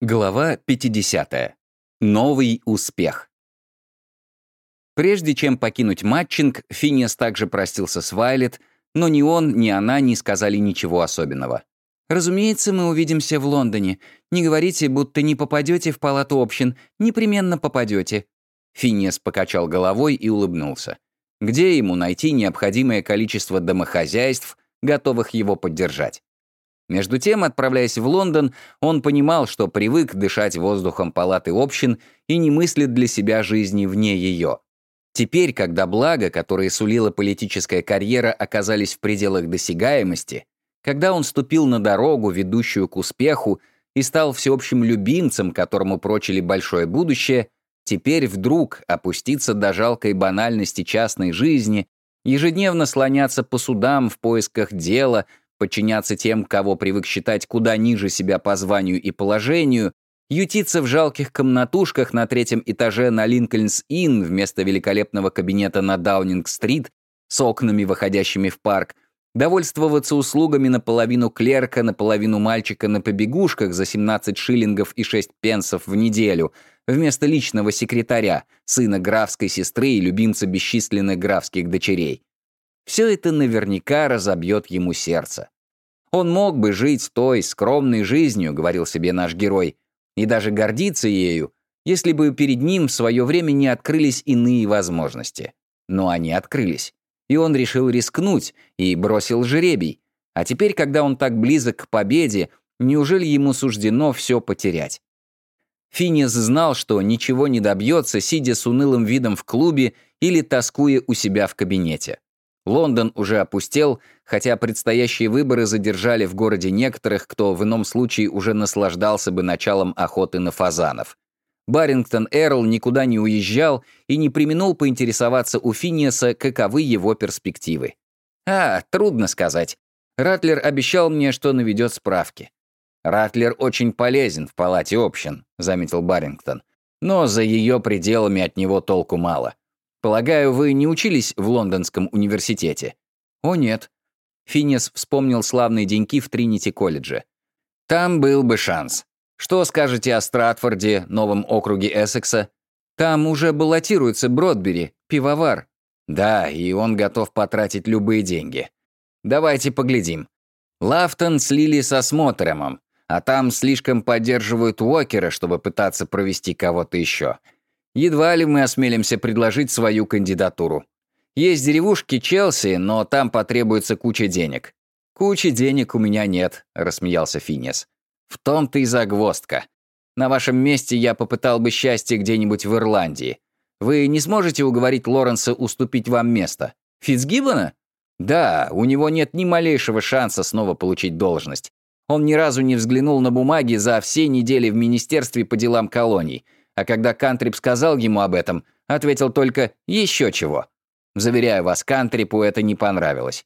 Глава 50. Новый успех. Прежде чем покинуть матчинг, Финиас также простился с Вайлет, но ни он, ни она не сказали ничего особенного. «Разумеется, мы увидимся в Лондоне. Не говорите, будто не попадете в палату общин. Непременно попадете». Финиас покачал головой и улыбнулся. Где ему найти необходимое количество домохозяйств, готовых его поддержать? Между тем, отправляясь в Лондон, он понимал, что привык дышать воздухом палаты общин и не мыслит для себя жизни вне ее. Теперь, когда блага, которые сулила политическая карьера, оказались в пределах досягаемости, когда он ступил на дорогу, ведущую к успеху, и стал всеобщим любимцем, которому прочили большое будущее, теперь вдруг опуститься до жалкой банальности частной жизни, ежедневно слоняться по судам в поисках дела, подчиняться тем, кого привык считать куда ниже себя по званию и положению, ютиться в жалких комнатушках на третьем этаже на Линкольнс-Инн вместо великолепного кабинета на Даунинг-стрит с окнами, выходящими в парк, довольствоваться услугами наполовину клерка, наполовину мальчика на побегушках за 17 шиллингов и 6 пенсов в неделю, вместо личного секретаря, сына графской сестры и любимца бесчисленных графских дочерей. Все это наверняка разобьет ему сердце. Он мог бы жить той скромной жизнью, говорил себе наш герой, и даже гордиться ею, если бы перед ним в свое время не открылись иные возможности. Но они открылись. И он решил рискнуть и бросил жеребий. А теперь, когда он так близок к победе, неужели ему суждено все потерять? Финис знал, что ничего не добьется, сидя с унылым видом в клубе или тоскуя у себя в кабинете. Лондон уже опустел, хотя предстоящие выборы задержали в городе некоторых, кто в ином случае уже наслаждался бы началом охоты на фазанов. Барингтон Эрл никуда не уезжал и не применул поинтересоваться у Финиаса, каковы его перспективы. «А, трудно сказать. Ратлер обещал мне, что наведет справки». «Ратлер очень полезен в палате общин», — заметил Барингтон. «Но за ее пределами от него толку мало. Полагаю, вы не учились в Лондонском университете? О, нет. Финес вспомнил славные деньки в Тринити-колледже. Там был бы шанс. Что скажете о Стратфорде, новом округе Эссекса? Там уже баллотируется Бродбери, пивовар. Да, и он готов потратить любые деньги. Давайте поглядим. Лафтон слили со Смотремом, а там слишком поддерживают Уокера, чтобы пытаться провести кого-то еще. Едва ли мы осмелимся предложить свою кандидатуру. Есть деревушки Челси, но там потребуется куча денег. Кучи денег у меня нет, рассмеялся Финес. В том-то и загвоздка. На вашем месте я попытал бы счастье где-нибудь в Ирландии. Вы не сможете уговорить Лоренса уступить вам место? Фицгиббона? Да, у него нет ни малейшего шанса снова получить должность. Он ни разу не взглянул на бумаги за все недели в Министерстве по делам колоний – а когда Кантрип сказал ему об этом, ответил только «еще чего». Заверяю вас, Кантрипу это не понравилось.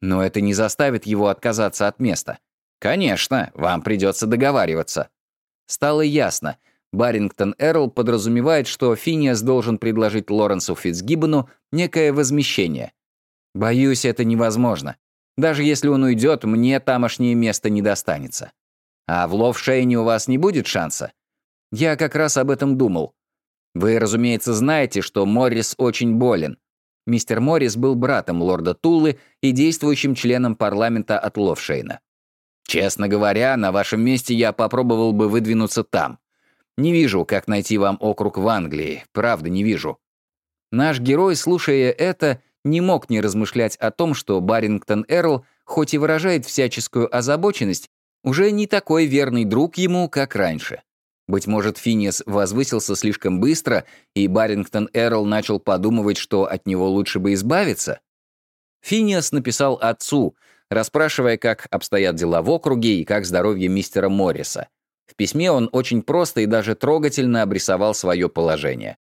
Но это не заставит его отказаться от места. Конечно, вам придется договариваться. Стало ясно. Барингтон Эрл подразумевает, что Финиас должен предложить Лоренсу Фитцгиббону некое возмещение. Боюсь, это невозможно. Даже если он уйдет, мне тамошнее место не достанется. А в Ловшейне у вас не будет шанса? Я как раз об этом думал. Вы, разумеется, знаете, что Моррис очень болен. Мистер Моррис был братом лорда Тулы и действующим членом парламента от Ловшейна. Честно говоря, на вашем месте я попробовал бы выдвинуться там. Не вижу, как найти вам округ в Англии, правда не вижу. Наш герой, слушая это, не мог не размышлять о том, что Барингтон Эрл, хоть и выражает всяческую озабоченность, уже не такой верный друг ему, как раньше. Быть может, Финиас возвысился слишком быстро, и Барингтон Эрл начал подумывать, что от него лучше бы избавиться? Финиас написал отцу, расспрашивая, как обстоят дела в округе и как здоровье мистера Морриса. В письме он очень просто и даже трогательно обрисовал свое положение.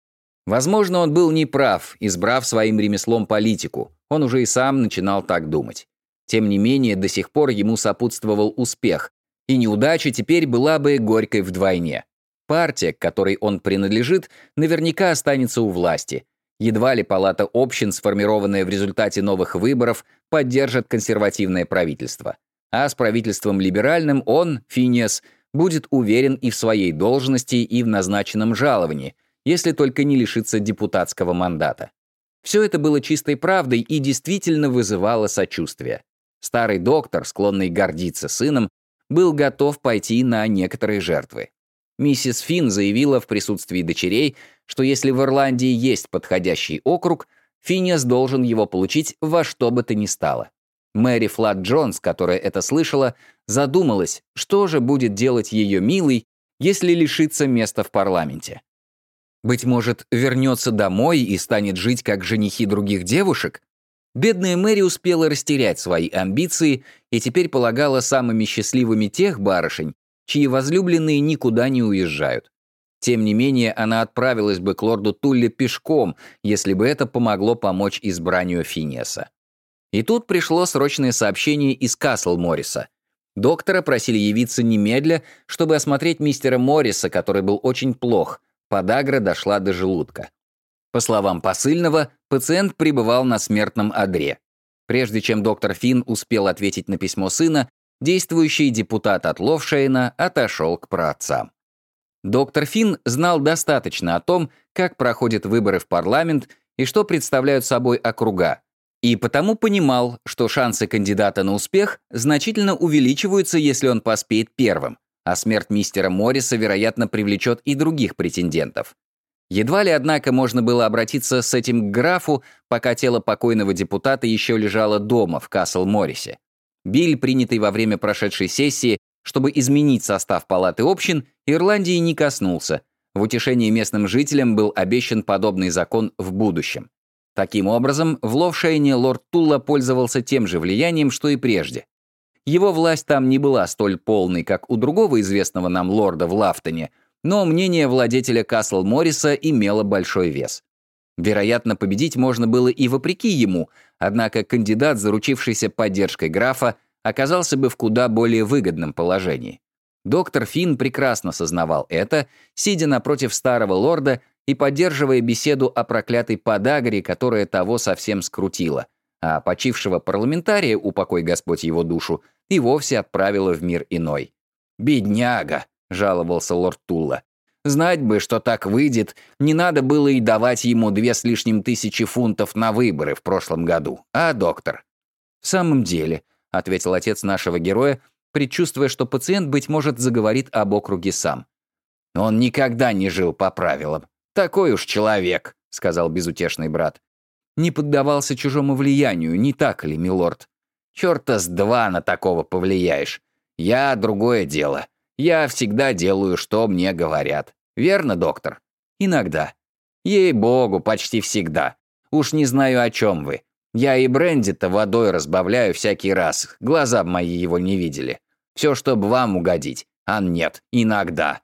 Возможно, он был неправ, избрав своим ремеслом политику. Он уже и сам начинал так думать. Тем не менее, до сих пор ему сопутствовал успех, и неудача теперь была бы горькой вдвойне. Партия, к которой он принадлежит, наверняка останется у власти. Едва ли палата общин, сформированная в результате новых выборов, поддержит консервативное правительство. А с правительством либеральным он, Финиас, будет уверен и в своей должности, и в назначенном жаловании, если только не лишится депутатского мандата. Все это было чистой правдой и действительно вызывало сочувствие. Старый доктор, склонный гордиться сыном, был готов пойти на некоторые жертвы. Миссис Финн заявила в присутствии дочерей, что если в Ирландии есть подходящий округ, Финиас должен его получить во что бы то ни стало. Мэри Флат Джонс, которая это слышала, задумалась, что же будет делать ее милый, если лишится места в парламенте. Быть может, вернется домой и станет жить как женихи других девушек? Бедная Мэри успела растерять свои амбиции и теперь полагала самыми счастливыми тех барышень, чьи возлюбленные никуда не уезжают. Тем не менее, она отправилась бы к лорду Тулле пешком, если бы это помогло помочь избранию Финеса. И тут пришло срочное сообщение из Касл Морриса. Доктора просили явиться немедля, чтобы осмотреть мистера Морриса, который был очень плох. Подагра дошла до желудка. По словам посыльного, пациент пребывал на смертном одре. Прежде чем доктор Финн успел ответить на письмо сына, действующий депутат от Ловшейна отошел к праотцам. Доктор Финн знал достаточно о том, как проходят выборы в парламент и что представляют собой округа, и потому понимал, что шансы кандидата на успех значительно увеличиваются, если он поспеет первым, а смерть мистера Морриса, вероятно, привлечет и других претендентов. Едва ли, однако, можно было обратиться с этим к графу, пока тело покойного депутата еще лежало дома в Касл-Моррисе. Биль, принятый во время прошедшей сессии, чтобы изменить состав палаты общин, Ирландии не коснулся. В утешении местным жителям был обещан подобный закон в будущем. Таким образом, в Ловшейне лорд Тула пользовался тем же влиянием, что и прежде. Его власть там не была столь полной, как у другого известного нам лорда в Лафтоне, но мнение владетеля Касл Морриса имело большой вес. Вероятно, победить можно было и вопреки ему, однако кандидат, заручившийся поддержкой графа, оказался бы в куда более выгодном положении. Доктор Финн прекрасно сознавал это, сидя напротив старого лорда и поддерживая беседу о проклятой подагре, которая того совсем скрутила, а почившего парламентария, упокой Господь его душу, и вовсе отправила в мир иной. «Бедняга!» — жаловался лорд Тула. «Знать бы, что так выйдет, не надо было и давать ему две с лишним тысячи фунтов на выборы в прошлом году, а, доктор?» «В самом деле», — ответил отец нашего героя, предчувствуя, что пациент, быть может, заговорит об округе сам. «Он никогда не жил по правилам. Такой уж человек», — сказал безутешный брат. «Не поддавался чужому влиянию, не так ли, милорд? Чёрта с два на такого повлияешь. Я — другое дело. Я всегда делаю, что мне говорят. Верно, доктор? Иногда. Ей-богу, почти всегда. Уж не знаю, о чем вы. Я и бренди-то водой разбавляю всякий раз, глаза мои его не видели. Все, чтобы вам угодить. А нет, иногда.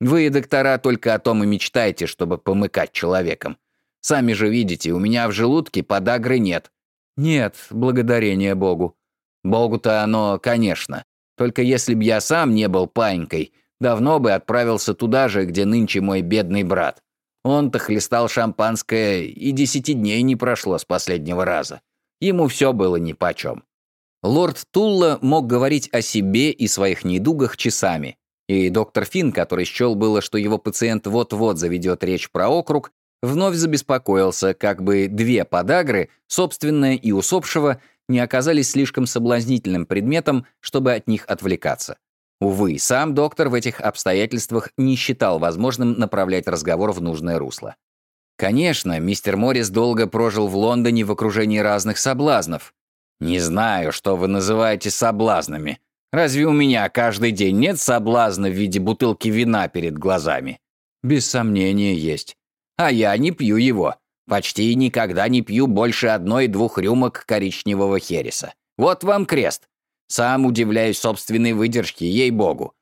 Вы, доктора, только о том и мечтаете, чтобы помыкать человеком. Сами же видите, у меня в желудке подагры нет. Нет, благодарение Богу. Богу-то оно, конечно. Только если б я сам не был панькой, давно бы отправился туда же, где нынче мой бедный брат. Он-то хлестал шампанское, и десяти дней не прошло с последнего раза. Ему все было нипочем. Лорд Тулла мог говорить о себе и своих недугах часами, и доктор Финн, который счел было, что его пациент вот-вот заведет речь про округ, вновь забеспокоился, как бы две подагры, собственная и усопшего, не оказались слишком соблазнительным предметом, чтобы от них отвлекаться. Увы, сам доктор в этих обстоятельствах не считал возможным направлять разговор в нужное русло. Конечно, мистер Моррис долго прожил в Лондоне в окружении разных соблазнов. Не знаю, что вы называете соблазнами. Разве у меня каждый день нет соблазна в виде бутылки вина перед глазами? Без сомнения, есть. А я не пью его. Почти никогда не пью больше одной-двух рюмок коричневого хереса. Вот вам крест. Сам удивляюсь собственной выдержке, ей-богу.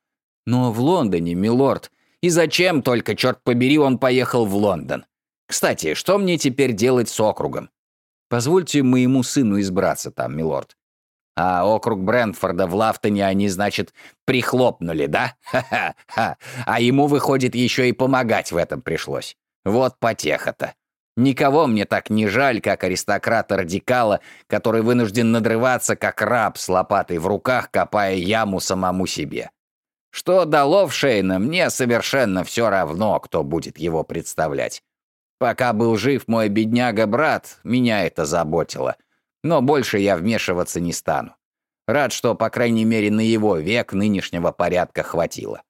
Но в Лондоне, милорд. И зачем только, черт побери, он поехал в Лондон? Кстати, что мне теперь делать с округом? Позвольте моему сыну избраться там, милорд. А округ Брентфорда в Лафтоне они, значит, прихлопнули, да? Ха-ха-ха. А ему, выходит, еще и помогать в этом пришлось. Вот потеха-то. Никого мне так не жаль, как аристократа-радикала, который вынужден надрываться, как раб с лопатой в руках, копая яму самому себе. Что до Ловшейна, мне совершенно все равно, кто будет его представлять. Пока был жив мой бедняга-брат, меня это заботило. Но больше я вмешиваться не стану. Рад, что, по крайней мере, на его век нынешнего порядка хватило.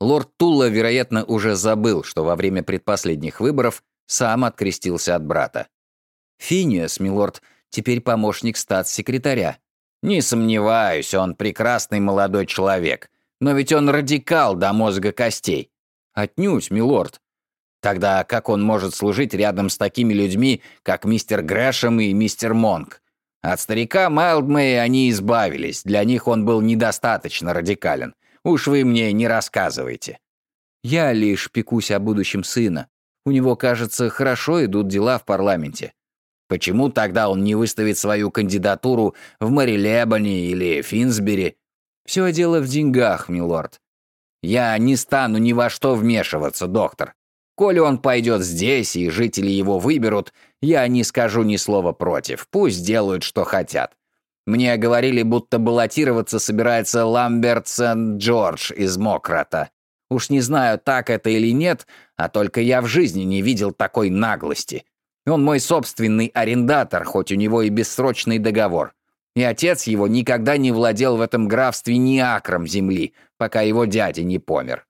Лорд Тула, вероятно, уже забыл, что во время предпоследних выборов сам открестился от брата. Финиас, милорд, теперь помощник статс-секретаря. Не сомневаюсь, он прекрасный молодой человек. Но ведь он радикал до мозга костей. Отнюдь, милорд. Тогда как он может служить рядом с такими людьми, как мистер Грэшем и мистер Монк? От старика Майлдмэя они избавились, для них он был недостаточно радикален. Уж вы мне не рассказывайте. Я лишь пекусь о будущем сына. У него, кажется, хорошо идут дела в парламенте. Почему тогда он не выставит свою кандидатуру в Мэрилебане или Финсбери? Все дело в деньгах, милорд. Я не стану ни во что вмешиваться, доктор. Коли он пойдет здесь, и жители его выберут, я не скажу ни слова против. Пусть делают, что хотят. Мне говорили, будто баллотироваться собирается Ламберт Сент-Джордж из Мократа. Уж не знаю, так это или нет, а только я в жизни не видел такой наглости. Он мой собственный арендатор, хоть у него и бессрочный договор. И отец его никогда не владел в этом графстве ни акром земли, пока его дядя не помер.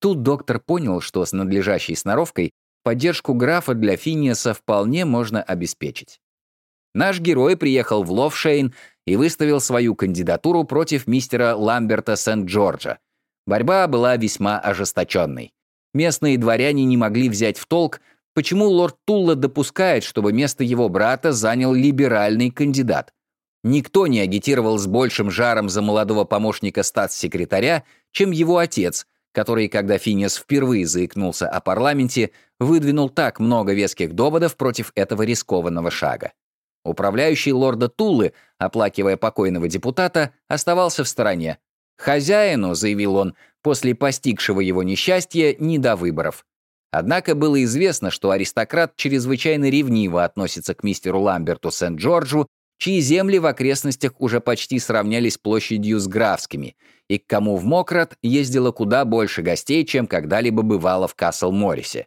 Тут доктор понял, что с надлежащей сноровкой поддержку графа для Финиаса вполне можно обеспечить. Наш герой приехал в Ловшейн и выставил свою кандидатуру против мистера Ламберта Сент-Джорджа. Борьба была весьма ожесточенной. Местные дворяне не могли взять в толк, почему лорд Тулла допускает, чтобы место его брата занял либеральный кандидат. Никто не агитировал с большим жаром за молодого помощника статс-секретаря, чем его отец, который, когда Финиас впервые заикнулся о парламенте, выдвинул так много веских доводов против этого рискованного шага. Управляющий лорда Тулы, оплакивая покойного депутата, оставался в стороне. «Хозяину», — заявил он, после постигшего его несчастья, не до выборов. Однако было известно, что аристократ чрезвычайно ревниво относится к мистеру Ламберту Сент-Джорджу чьи земли в окрестностях уже почти сравнялись площадью с графскими, и к кому в Мократ ездило куда больше гостей, чем когда-либо бывало в Касл-Моррисе.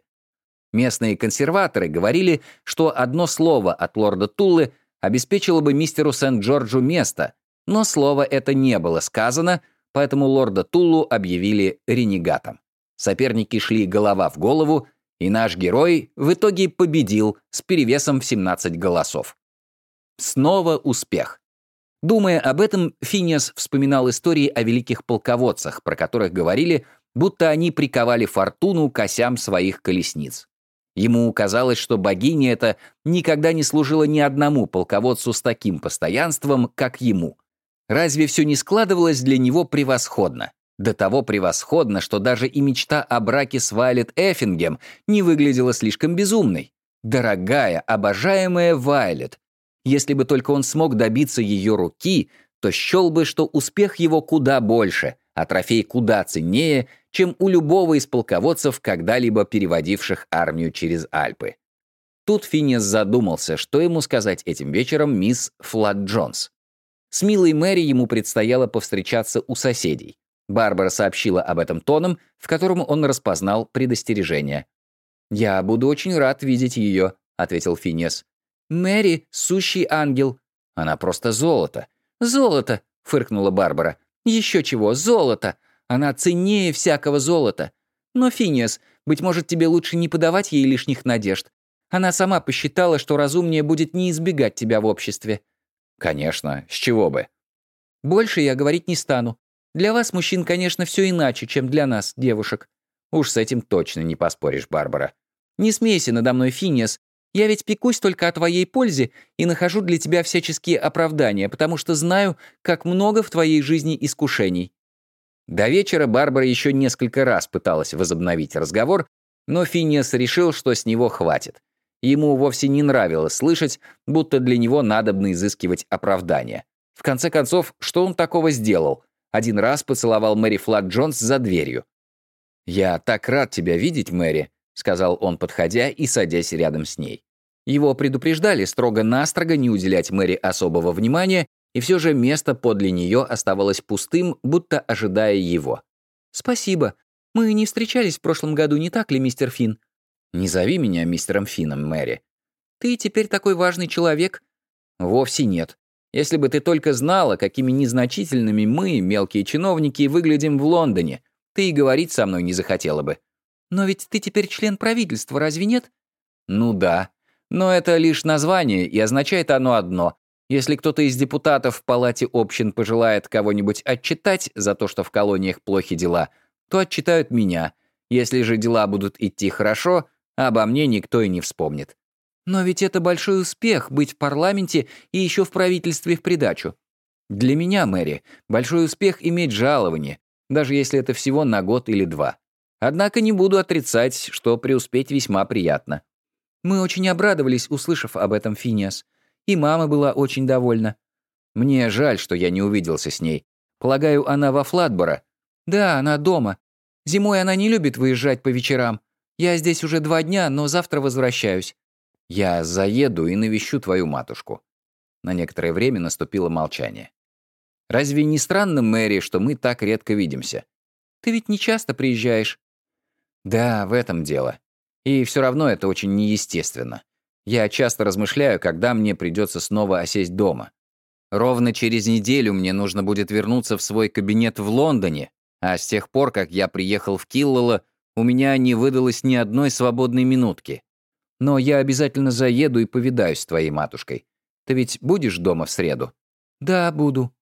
Местные консерваторы говорили, что одно слово от лорда Туллы обеспечило бы мистеру Сент-Джорджу место, но слово это не было сказано, поэтому лорда Туллу объявили ренегатом. Соперники шли голова в голову, и наш герой в итоге победил с перевесом в 17 голосов. Снова успех. Думая об этом, Финиас вспоминал истории о великих полководцах, про которых говорили, будто они приковали фортуну к осям своих колесниц. Ему казалось, что богиня эта никогда не служила ни одному полководцу с таким постоянством, как ему. Разве все не складывалось для него превосходно? До того превосходно, что даже и мечта о браке с Вайлет Эффингем не выглядела слишком безумной. Дорогая, обожаемая Вайлет, если бы только он смог добиться ее руки, то счел бы, что успех его куда больше, а трофей куда ценнее, чем у любого из полководцев, когда-либо переводивших армию через Альпы. Тут Финес задумался, что ему сказать этим вечером мисс Флат Джонс. С милой Мэри ему предстояло повстречаться у соседей. Барбара сообщила об этом тоном, в котором он распознал предостережение. «Я буду очень рад видеть ее», — ответил Финес. Мэри — сущий ангел. Она просто золото. Золото, фыркнула Барбара. Еще чего, золото. Она ценнее всякого золота. Но, Финиас, быть может, тебе лучше не подавать ей лишних надежд. Она сама посчитала, что разумнее будет не избегать тебя в обществе. Конечно, с чего бы? Больше я говорить не стану. Для вас, мужчин, конечно, все иначе, чем для нас, девушек. Уж с этим точно не поспоришь, Барбара. Не смейся надо мной, Финиас. Я ведь пекусь только о твоей пользе и нахожу для тебя всяческие оправдания, потому что знаю, как много в твоей жизни искушений». До вечера Барбара еще несколько раз пыталась возобновить разговор, но Финиас решил, что с него хватит. Ему вовсе не нравилось слышать, будто для него надобно изыскивать оправдания. В конце концов, что он такого сделал? Один раз поцеловал Мэри Флат Джонс за дверью. «Я так рад тебя видеть, Мэри», — сказал он, подходя и садясь рядом с ней. Его предупреждали строго-настрого не уделять Мэри особого внимания, и все же место подле нее оставалось пустым, будто ожидая его. «Спасибо. Мы не встречались в прошлом году, не так ли, мистер Финн?» «Не зови меня мистером Финном, Мэри». «Ты теперь такой важный человек?» «Вовсе нет. Если бы ты только знала, какими незначительными мы, мелкие чиновники, выглядим в Лондоне, ты и говорить со мной не захотела бы». «Но ведь ты теперь член правительства, разве нет?» «Ну да. Но это лишь название, и означает оно одно. Если кто-то из депутатов в палате общин пожелает кого-нибудь отчитать за то, что в колониях плохи дела, то отчитают меня. Если же дела будут идти хорошо, обо мне никто и не вспомнит. Но ведь это большой успех быть в парламенте и еще в правительстве в придачу. Для меня, Мэри, большой успех иметь жалование, даже если это всего на год или два. Однако не буду отрицать, что преуспеть весьма приятно. Мы очень обрадовались, услышав об этом, Финиас. И мама была очень довольна. Мне жаль, что я не увиделся с ней. Полагаю, она во Флатборо. Да, она дома. Зимой она не любит выезжать по вечерам. Я здесь уже два дня, но завтра возвращаюсь. Я заеду и навещу твою матушку. На некоторое время наступило молчание. Разве не странно, Мэри, что мы так редко видимся? Ты ведь не часто приезжаешь. Да, в этом дело. И все равно это очень неестественно. Я часто размышляю, когда мне придется снова осесть дома. Ровно через неделю мне нужно будет вернуться в свой кабинет в Лондоне, а с тех пор, как я приехал в Киллала, у меня не выдалось ни одной свободной минутки. Но я обязательно заеду и повидаюсь с твоей матушкой. Ты ведь будешь дома в среду? Да, буду.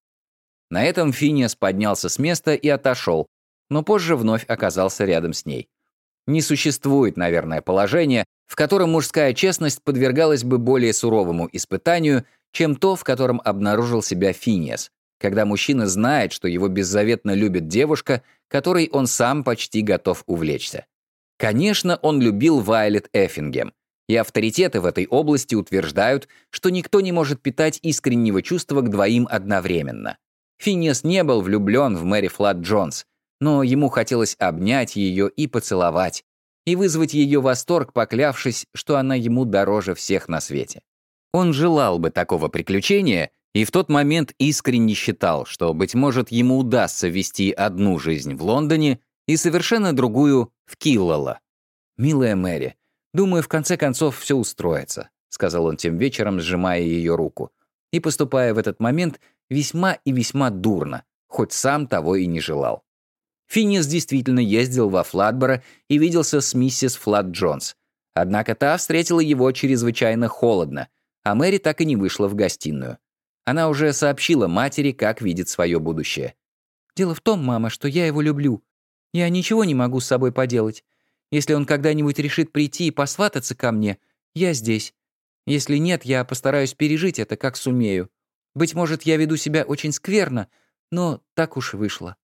На этом Финиас поднялся с места и отошел, но позже вновь оказался рядом с ней. Не существует, наверное, положения, в котором мужская честность подвергалась бы более суровому испытанию, чем то, в котором обнаружил себя Финиас, когда мужчина знает, что его беззаветно любит девушка, которой он сам почти готов увлечься. Конечно, он любил Вайлет Эффингем, и авторитеты в этой области утверждают, что никто не может питать искреннего чувства к двоим одновременно. Финиас не был влюблен в Мэри Флат Джонс, но ему хотелось обнять ее и поцеловать, и вызвать ее восторг, поклявшись, что она ему дороже всех на свете. Он желал бы такого приключения и в тот момент искренне считал, что, быть может, ему удастся вести одну жизнь в Лондоне и совершенно другую в Киллала. «Милая Мэри, думаю, в конце концов все устроится», сказал он тем вечером, сжимая ее руку, и поступая в этот момент весьма и весьма дурно, хоть сам того и не желал. Финнис действительно ездил во Флатборо и виделся с миссис Флат Джонс. Однако та встретила его чрезвычайно холодно, а Мэри так и не вышла в гостиную. Она уже сообщила матери, как видит свое будущее. «Дело в том, мама, что я его люблю. Я ничего не могу с собой поделать. Если он когда-нибудь решит прийти и посвататься ко мне, я здесь. Если нет, я постараюсь пережить это, как сумею. Быть может, я веду себя очень скверно, но так уж вышло».